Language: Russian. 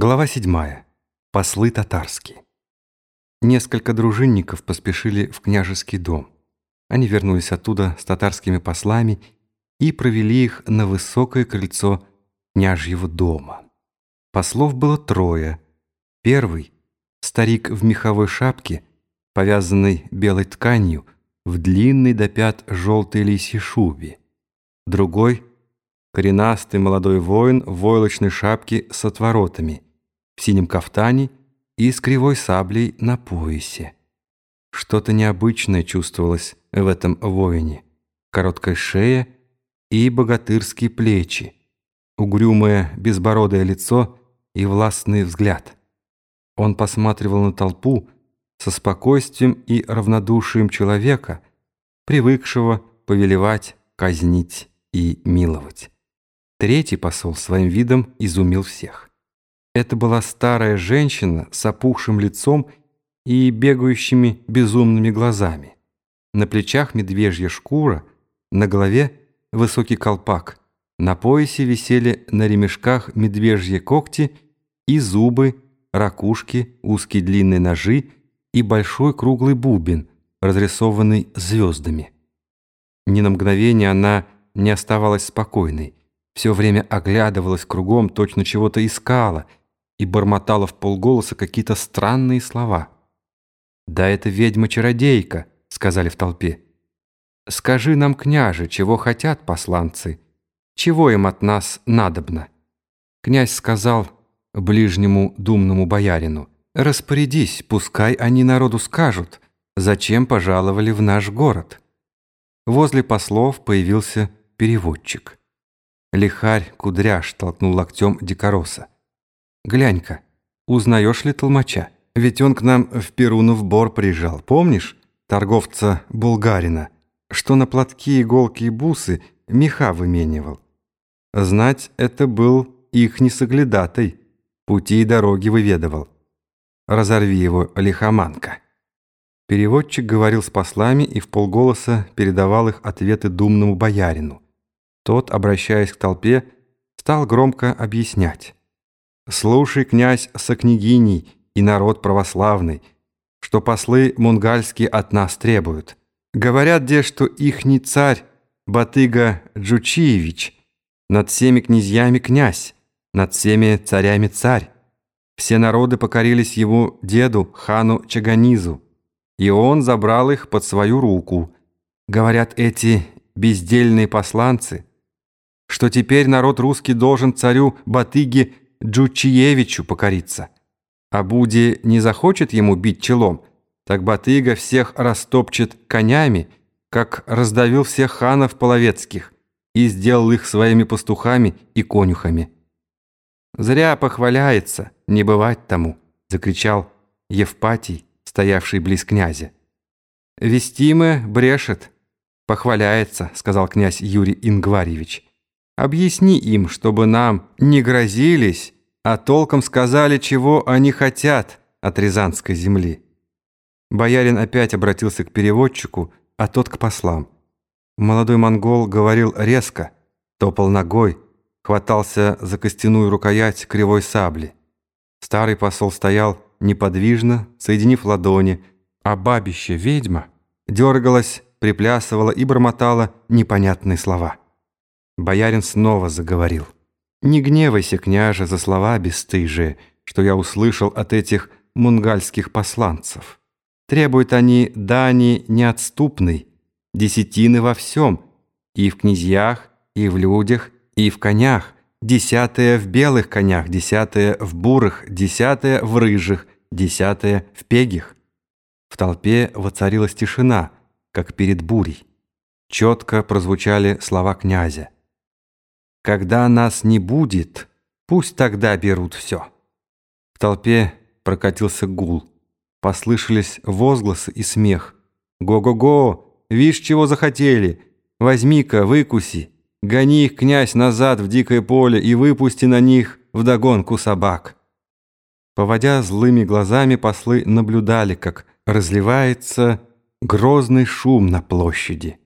Глава 7. Послы татарские. Несколько дружинников поспешили в княжеский дом. Они вернулись оттуда с татарскими послами и провели их на высокое крыльцо княжьего дома. Послов было трое. Первый — старик в меховой шапке, повязанной белой тканью, в длинной до пят желтой лисьей шубе. Другой — коренастый молодой воин в войлочной шапке с отворотами, в синем кафтане и с кривой саблей на поясе. Что-то необычное чувствовалось в этом воине. Короткая шея и богатырские плечи, угрюмое безбородое лицо и властный взгляд. Он посматривал на толпу со спокойствием и равнодушием человека, привыкшего повелевать, казнить и миловать. Третий посол своим видом изумил всех. Это была старая женщина с опухшим лицом и бегающими безумными глазами. На плечах медвежья шкура, на голове высокий колпак, на поясе висели на ремешках медвежьи когти и зубы, ракушки, узкие длинные ножи и большой круглый бубен, разрисованный звездами. Ни на мгновение она не оставалась спокойной, все время оглядывалась кругом, точно чего-то искала и бормотала в полголоса какие-то странные слова. «Да это ведьма-чародейка», — сказали в толпе. «Скажи нам, княже, чего хотят посланцы? Чего им от нас надобно?» Князь сказал ближнему думному боярину, «Распорядись, пускай они народу скажут, зачем пожаловали в наш город». Возле послов появился переводчик. Лихарь Кудряш толкнул локтем Дикороса. «Глянь-ка, узнаешь ли толмача? Ведь он к нам в Перунов бор приезжал, помнишь? Торговца Булгарина, что на платки, иголки и бусы меха выменивал. Знать, это был их несоглядатай, пути и дороги выведывал. Разорви его, лихоманка». Переводчик говорил с послами и в полголоса передавал их ответы думному боярину. Тот, обращаясь к толпе, стал громко объяснять. «Слушай, князь со княгиней и народ православный, что послы мунгальские от нас требуют. Говорят, где, что ихний царь Батыга Джучиевич над всеми князьями князь, над всеми царями царь. Все народы покорились его деду, хану Чаганизу, и он забрал их под свою руку. Говорят эти бездельные посланцы, что теперь народ русский должен царю Батыге Джучиевичу покориться. А Буди не захочет ему бить челом, так Батыга всех растопчет конями, как раздавил всех ханов половецких и сделал их своими пастухами и конюхами. «Зря похваляется, не бывать тому», — закричал Евпатий, стоявший близ князя. «Вестимы брешет, похваляется», — сказал князь Юрий Ингварьевич. «Объясни им, чтобы нам не грозились, а толком сказали, чего они хотят от Рязанской земли». Боярин опять обратился к переводчику, а тот к послам. Молодой монгол говорил резко, топал ногой, хватался за костяную рукоять кривой сабли. Старый посол стоял неподвижно, соединив ладони, а бабище-ведьма дергалась, приплясывала и бормотала непонятные слова. Боярин снова заговорил. «Не гневайся, княже, за слова бесстыжие, что я услышал от этих мунгальских посланцев. Требуют они дани неотступной, десятины во всем, и в князьях, и в людях, и в конях, десятое в белых конях, десятое в бурых, десятое в рыжих, десятое в пегих. В толпе воцарилась тишина, как перед бурей. Четко прозвучали слова князя. «Когда нас не будет, пусть тогда берут все». В толпе прокатился гул. Послышались возгласы и смех. «Го-го-го! Вишь, чего захотели! Возьми-ка, выкуси!» Гони их, князь, назад в дикое поле и выпусти на них вдогонку собак». Поводя злыми глазами, послы наблюдали, как разливается грозный шум на площади.